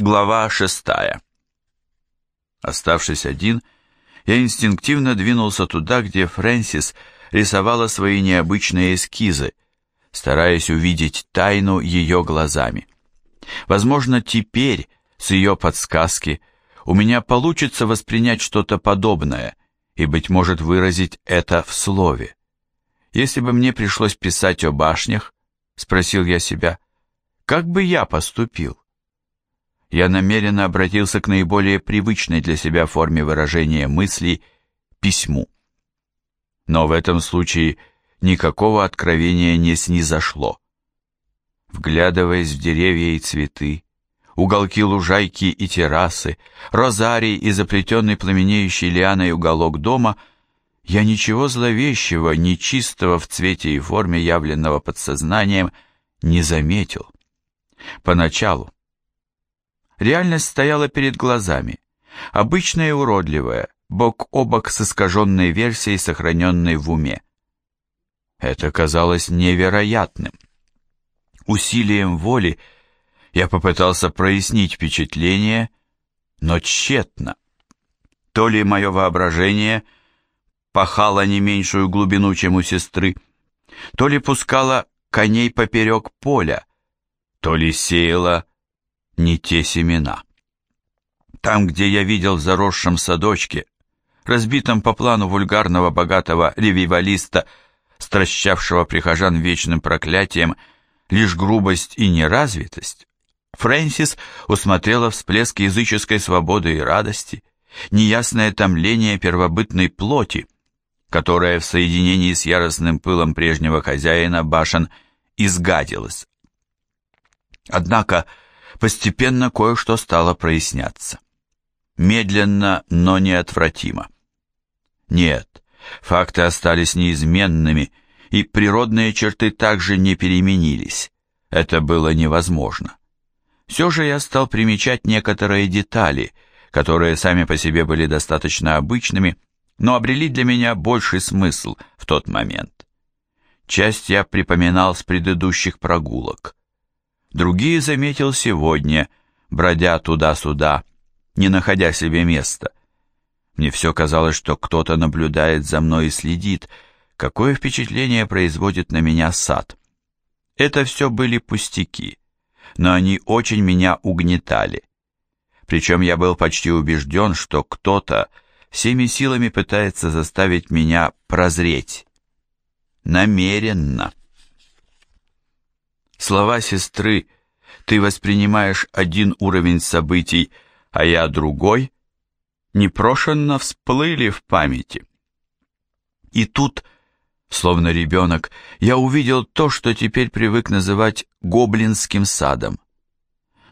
Глава шестая. Оставшись один, я инстинктивно двинулся туда, где Фрэнсис рисовала свои необычные эскизы, стараясь увидеть тайну ее глазами. Возможно, теперь, с ее подсказки, у меня получится воспринять что-то подобное и, быть может, выразить это в слове. Если бы мне пришлось писать о башнях, спросил я себя, как бы я поступил? Я намеренно обратился к наиболее привычной для себя форме выражения мыслей – письму. Но в этом случае никакого откровения не снизошло. Вглядываясь в деревья и цветы, уголки лужайки и террасы, розарий и заплетенный пламенеющей лианой уголок дома, я ничего зловещего, нечистого в цвете и форме, явленного подсознанием, не заметил. Поначалу, Реальность стояла перед глазами, обычная и уродливая, бок о бок с искаженной версией, сохраненной в уме. Это казалось невероятным. Усилием воли я попытался прояснить впечатление, но тщетно. То ли мое воображение пахало не меньшую глубину, чем у сестры, то ли пускало коней поперек поля, то ли сеяло не те семена. Там, где я видел в заросшем садочке, разбитом по плану вульгарного богатого ревивалиста, стращавшего прихожан вечным проклятием, лишь грубость и неразвитость, Фрэнсис усмотрела всплеск языческой свободы и радости, неясное томление первобытной плоти, которая в соединении с яростным пылом прежнего хозяина башен изгадилась. Однако постепенно кое-что стало проясняться. Медленно, но неотвратимо. Нет, факты остались неизменными, и природные черты также не переменились. Это было невозможно. Все же я стал примечать некоторые детали, которые сами по себе были достаточно обычными, но обрели для меня больший смысл в тот момент. Часть я припоминал с предыдущих прогулок другие заметил сегодня, бродя туда-сюда, не находя себе места. Мне все казалось, что кто-то наблюдает за мной и следит, какое впечатление производит на меня сад. Это все были пустяки, но они очень меня угнетали. Причем я был почти убежден, что кто-то всеми силами пытается заставить меня прозреть. Намеренно. Слова сестры «ты воспринимаешь один уровень событий, а я другой» непрошенно всплыли в памяти. И тут, словно ребенок, я увидел то, что теперь привык называть гоблинским садом.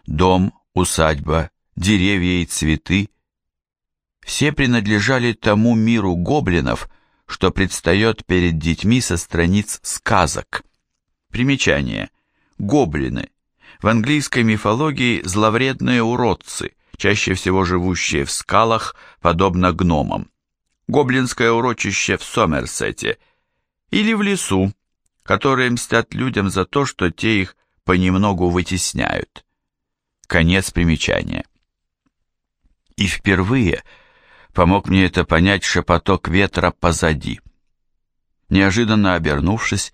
Дом, усадьба, деревья и цветы — все принадлежали тому миру гоблинов, что предстает перед детьми со страниц сказок. Примечание гоблины. В английской мифологии зловредные уродцы, чаще всего живущие в скалах, подобно гномам. Гоблинское урочище в Сомерсете. Или в лесу, которые мстят людям за то, что те их понемногу вытесняют. Конец примечания. И впервые помог мне это понять шепоток ветра позади. Неожиданно обернувшись,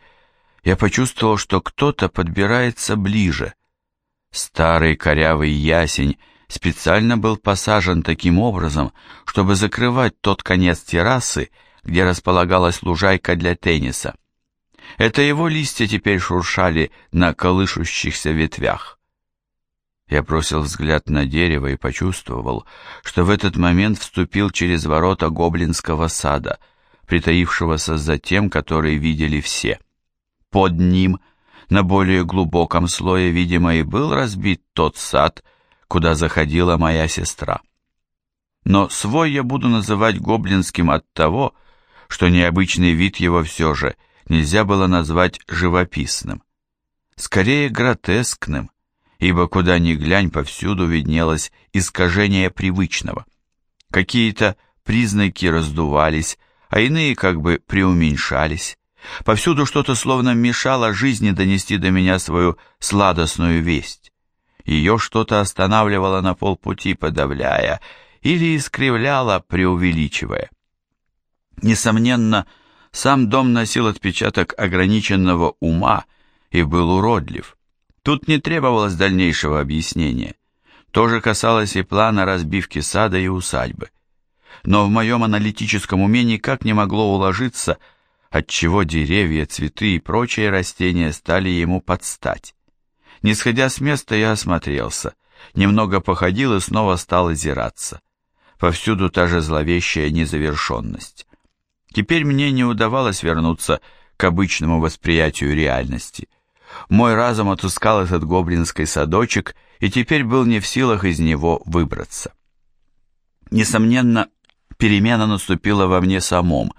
я почувствовал, что кто-то подбирается ближе. Старый корявый ясень специально был посажен таким образом, чтобы закрывать тот конец террасы, где располагалась лужайка для тенниса. Это его листья теперь шуршали на колышущихся ветвях. Я бросил взгляд на дерево и почувствовал, что в этот момент вступил через ворота гоблинского сада, притаившегося за тем, который видели все. Под ним, на более глубоком слое, видимо, и был разбит тот сад, куда заходила моя сестра. Но свой я буду называть гоблинским от того, что необычный вид его все же нельзя было назвать живописным. Скорее гротескным, ибо куда ни глянь, повсюду виднелось искажение привычного. Какие-то признаки раздувались, а иные как бы преуменьшались. Повсюду что-то словно мешало жизни донести до меня свою сладостную весть. Ее что-то останавливало на полпути, подавляя, или искривляло, преувеличивая. Несомненно, сам дом носил отпечаток ограниченного ума и был уродлив. Тут не требовалось дальнейшего объяснения. То же касалось и плана разбивки сада и усадьбы. Но в моем аналитическом уме никак не могло уложиться, отчего деревья, цветы и прочие растения стали ему подстать. Не сходя с места, я осмотрелся, немного походил и снова стал озираться. Повсюду та же зловещая незавершенность. Теперь мне не удавалось вернуться к обычному восприятию реальности. Мой разум отыскал этот гоблинский садочек и теперь был не в силах из него выбраться. Несомненно, перемена наступила во мне самом,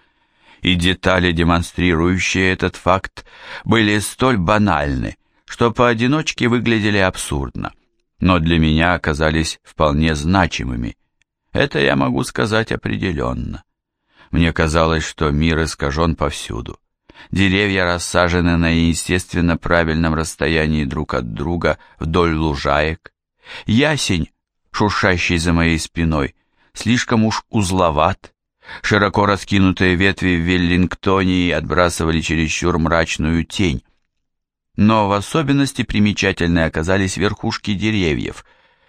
и детали, демонстрирующие этот факт, были столь банальны, что поодиночке выглядели абсурдно, но для меня оказались вполне значимыми. Это я могу сказать определенно. Мне казалось, что мир искажен повсюду. Деревья рассажены на естественно правильном расстоянии друг от друга вдоль лужаек. Ясень, шуршащий за моей спиной, слишком уж узловат. Широко раскинутые ветви в Веллингтонии отбрасывали чересчур мрачную тень. Но в особенности примечательны оказались верхушки деревьев,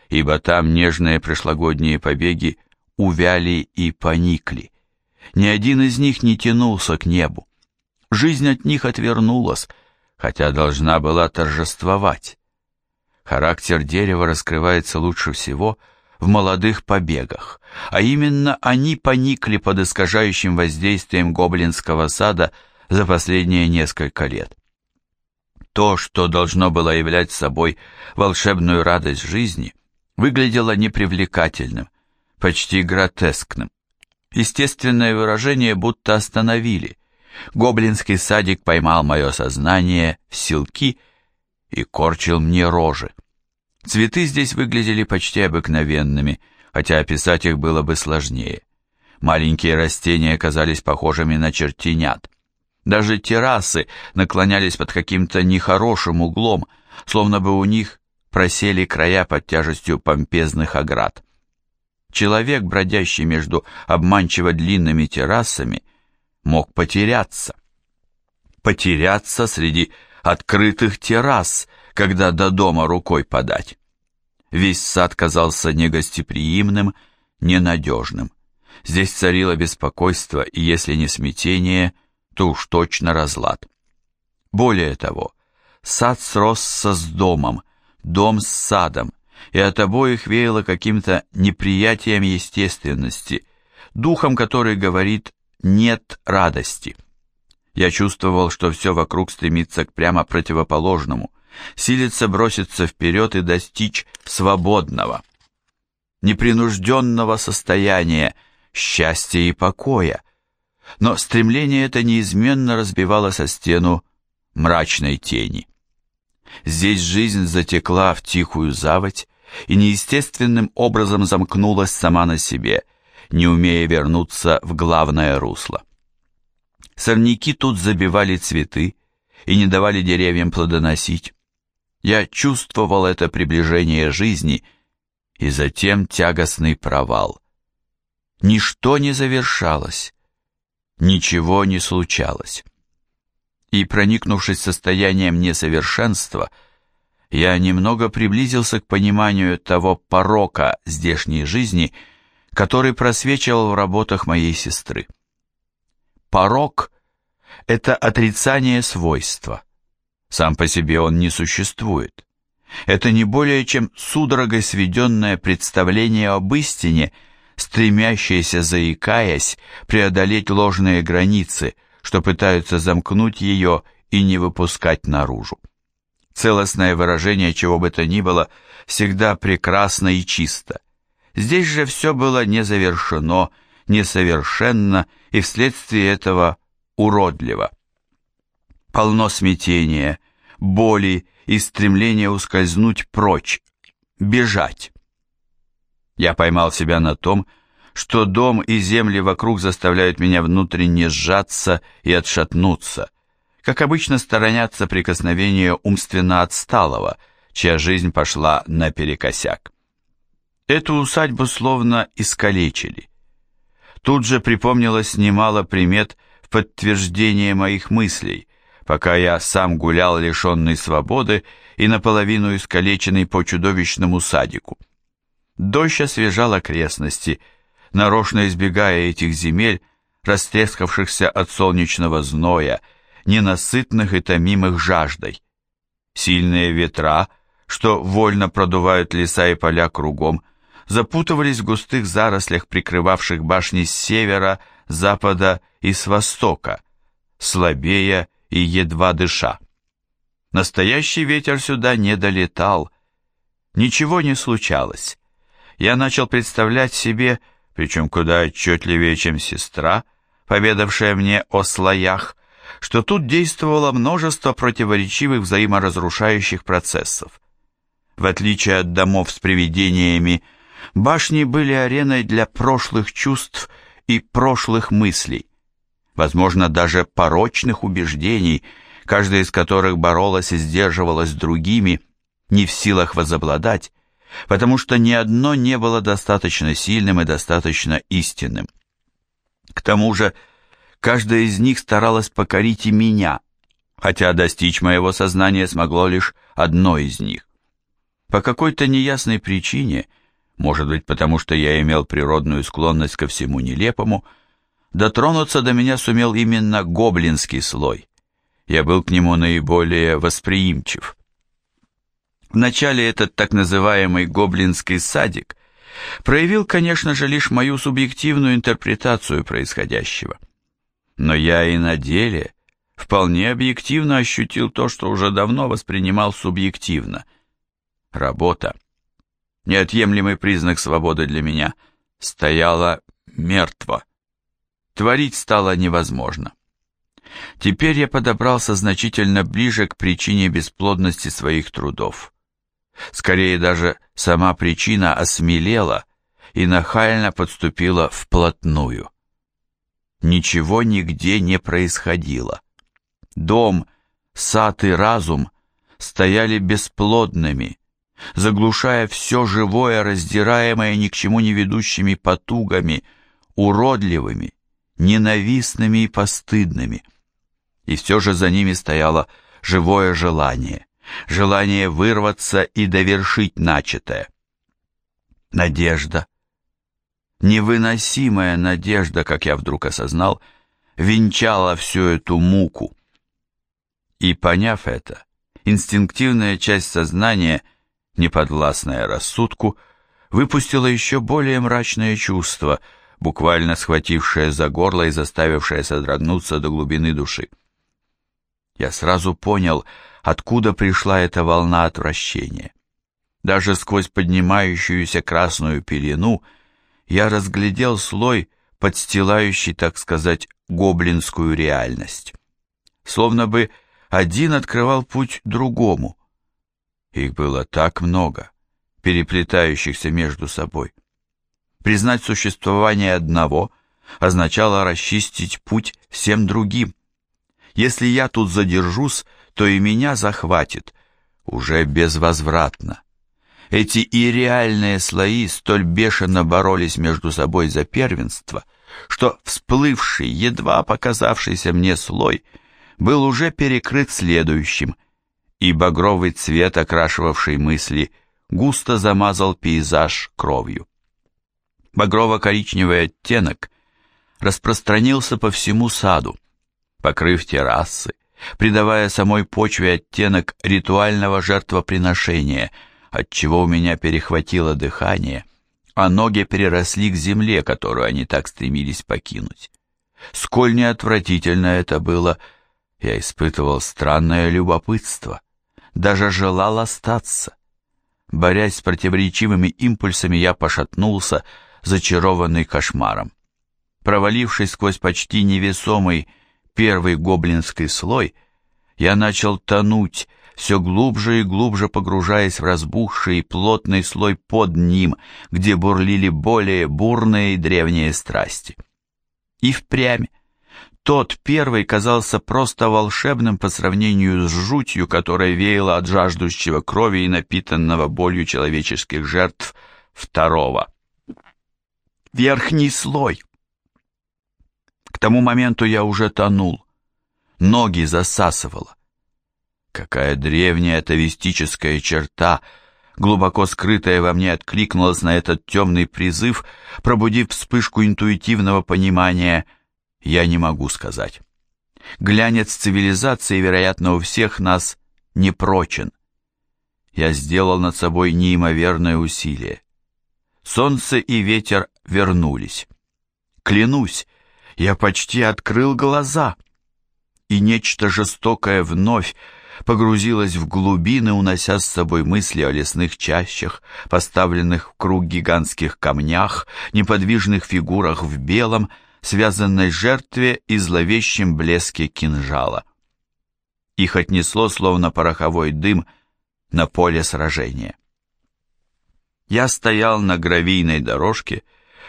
ибо там нежные прошлогодние побеги увяли и поникли. Ни один из них не тянулся к небу. Жизнь от них отвернулась, хотя должна была торжествовать. Характер дерева раскрывается лучше всего в молодых побегах, а именно они поникли под искажающим воздействием гоблинского сада за последние несколько лет. То, что должно было являть собой волшебную радость жизни, выглядело непривлекательным, почти гротескным. Естественное выражение будто остановили. Гоблинский садик поймал мое сознание в силки и корчил мне рожи. Цветы здесь выглядели почти обыкновенными, хотя описать их было бы сложнее. Маленькие растения казались похожими на чертенят. Даже террасы наклонялись под каким-то нехорошим углом, словно бы у них просели края под тяжестью помпезных оград. Человек, бродящий между обманчиво длинными террасами, мог потеряться. Потеряться среди открытых террас, когда до дома рукой подать. Весь сад казался негостеприимным, ненадежным. Здесь царило беспокойство, и если не смятение, то уж точно разлад. Более того, сад сросся с домом, дом с садом, и от обоих веяло каким-то неприятием естественности, духом, который говорит «нет радости». Я чувствовал, что все вокруг стремится к прямо противоположному, силится броситься вперед и достичь свободного, непринужденного состояния, счастья и покоя. Но стремление это неизменно разбивалось о стену мрачной тени. Здесь жизнь затекла в тихую заводь и неестественным образом замкнулась сама на себе, не умея вернуться в главное русло. Сорняки тут забивали цветы и не давали деревьям плодоносить. Я чувствовал это приближение жизни и затем тягостный провал. Ничто не завершалось, ничего не случалось и, проникнувшись состоянием несовершенства, я немного приблизился к пониманию того порока здешней жизни, который просвечивал в работах моей сестры. Порок — это отрицание свойства. Сам по себе он не существует. Это не более чем судорогой сведенное представление об истине, стремящееся, заикаясь, преодолеть ложные границы — что пытаются замкнуть ее и не выпускать наружу. Целостное выражение чего бы то ни было всегда прекрасно и чисто. Здесь же все было не завершено, несовершенно и вследствие этого уродливо. Полно смятения, боли и стремления ускользнуть прочь, бежать. Я поймал себя на том, что дом и земли вокруг заставляют меня внутренне сжаться и отшатнуться, как обычно сторонятся прикосновения умственно отсталого, чья жизнь пошла наперекосяк. Эту усадьбу словно искалечили. Тут же припомнилось немало примет в подтверждение моих мыслей, пока я сам гулял лишенный свободы и наполовину искалеченный по чудовищному садику. Дождь освежал окрестности, нарочно избегая этих земель, растрескавшихся от солнечного зноя, ненасытных и томимых жаждой. Сильные ветра, что вольно продувают леса и поля кругом, запутывались в густых зарослях, прикрывавших башни с севера, запада и с востока, слабея и едва дыша. Настоящий ветер сюда не долетал. Ничего не случалось. Я начал представлять себе, причем куда отчетливее, чем сестра, поведавшая мне о слоях, что тут действовало множество противоречивых взаиморазрушающих процессов. В отличие от домов с привидениями, башни были ареной для прошлых чувств и прошлых мыслей, возможно, даже порочных убеждений, каждая из которых боролась и сдерживалась другими, не в силах возобладать, потому что ни одно не было достаточно сильным и достаточно истинным. К тому же, каждая из них старалась покорить и меня, хотя достичь моего сознания смогло лишь одно из них. По какой-то неясной причине, может быть потому, что я имел природную склонность ко всему нелепому, дотронуться до меня сумел именно гоблинский слой. Я был к нему наиболее восприимчив. Вначале этот так называемый гоблинский садик проявил, конечно же, лишь мою субъективную интерпретацию происходящего. Но я и на деле вполне объективно ощутил то, что уже давно воспринимал субъективно. Работа, неотъемлемый признак свободы для меня, стояла мертво. Творить стало невозможно. Теперь я подобрался значительно ближе к причине бесплодности своих трудов. Скорее даже сама причина осмелела и нахально подступила вплотную. Ничего нигде не происходило. Дом, сад и разум стояли бесплодными, заглушая все живое, раздираемое ни к чему не ведущими потугами, уродливыми, ненавистными и постыдными. И все же за ними стояло живое желание, желание вырваться и довершить начатое. Надежда, невыносимая надежда, как я вдруг осознал, венчала всю эту муку. И поняв это, инстинктивная часть сознания, неподвластная рассудку, выпустила еще более мрачное чувство, буквально схватившее за горло и заставившее содрогнуться до глубины души. Я сразу понял, откуда пришла эта волна отвращения. Даже сквозь поднимающуюся красную пелену я разглядел слой, подстилающий, так сказать, гоблинскую реальность. Словно бы один открывал путь другому. Их было так много, переплетающихся между собой. Признать существование одного означало расчистить путь всем другим. Если я тут задержусь, то и меня захватит, уже безвозвратно. Эти ирреальные слои столь бешено боролись между собой за первенство, что всплывший, едва показавшийся мне слой был уже перекрыт следующим, и багровый цвет, окрашивавший мысли, густо замазал пейзаж кровью. Багрово-коричневый оттенок распространился по всему саду, покрыв террасы, придавая самой почве оттенок ритуального жертвоприношения, отчего у меня перехватило дыхание, а ноги переросли к земле, которую они так стремились покинуть. Сколь неотвратительно это было, я испытывал странное любопытство, даже желал остаться. Борясь с противоречивыми импульсами, я пошатнулся, зачарованный кошмаром. Провалившись сквозь почти невесомый первый гоблинский слой, я начал тонуть, все глубже и глубже погружаясь в разбухший плотный слой под ним, где бурлили более бурные и древние страсти. И впрямь тот первый казался просто волшебным по сравнению с жутью, которая веяла от жаждущего крови и напитанного болью человеческих жертв второго. Верхний слой. К тому моменту я уже тонул. Ноги засасывало. Какая древняя атовистическая черта, глубоко скрытая во мне, откликнулась на этот темный призыв, пробудив вспышку интуитивного понимания – я не могу сказать. Глянец цивилизации, вероятно, у всех нас не прочен. Я сделал над собой неимоверное усилие. Солнце и ветер вернулись. Клянусь, я почти открыл глаза, и нечто жестокое вновь погрузилось в глубины, унося с собой мысли о лесных чащах, поставленных в круг гигантских камнях, неподвижных фигурах в белом, связанной жертве и зловещем блеске кинжала. Их отнесло, словно пороховой дым, на поле сражения. Я стоял на гравийной дорожке,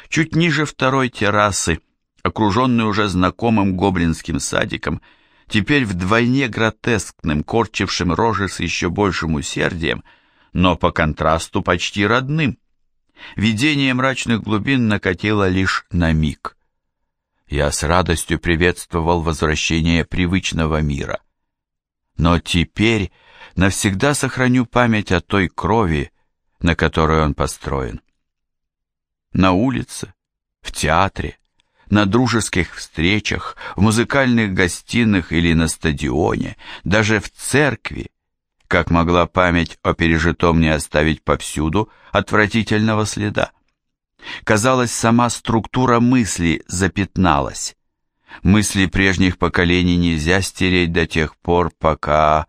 чуть ниже второй террасы, окруженный уже знакомым гоблинским садиком, теперь вдвойне гротескным, корчившим рожи с еще большим усердием, но по контрасту почти родным. Видение мрачных глубин накатило лишь на миг я с радостью приветствовал возвращение привычного мира. Но теперь навсегда сохраню память о той крови, на которой он построен. На улице, в театре, на дружеских встречах, в музыкальных гостиных или на стадионе, даже в церкви, как могла память о пережитом не оставить повсюду отвратительного следа. Казалось, сама структура мысли запятналась. Мысли прежних поколений нельзя стереть до тех пор, пока...